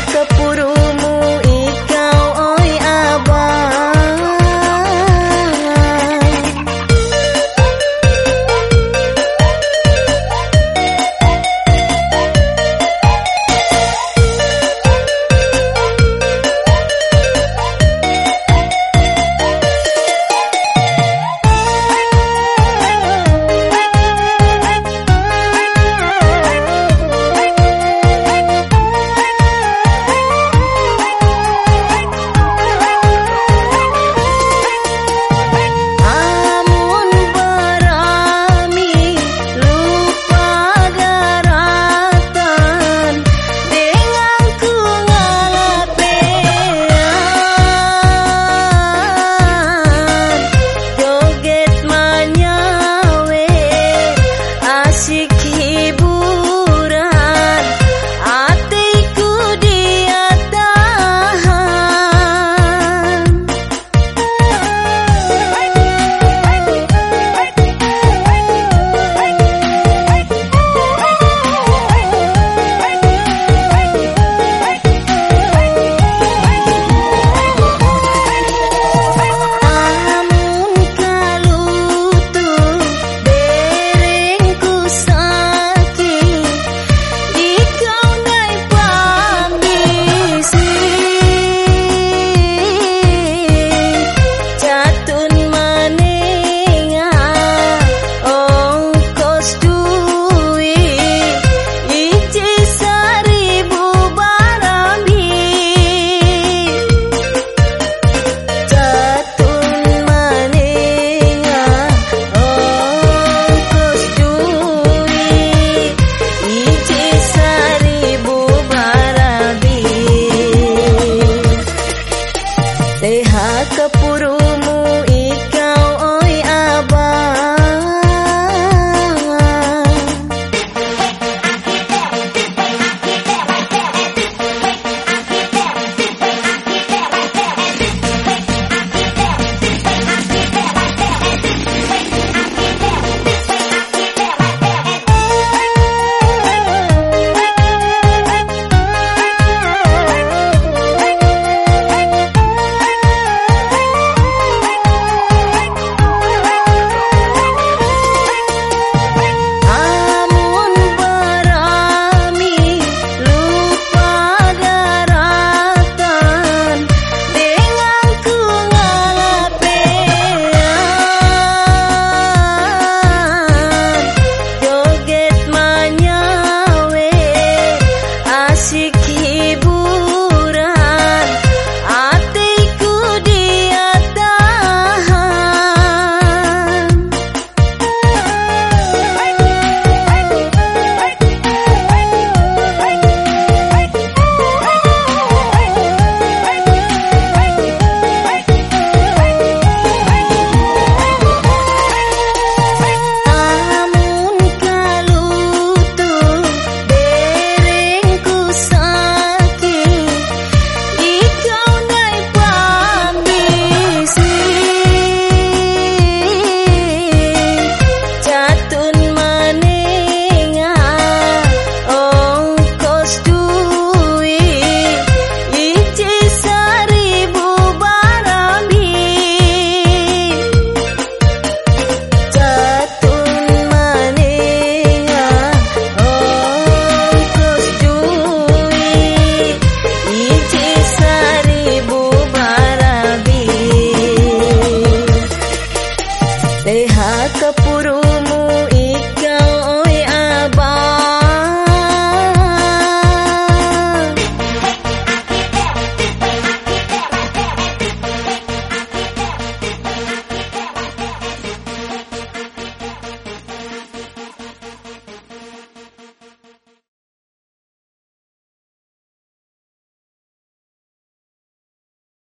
Up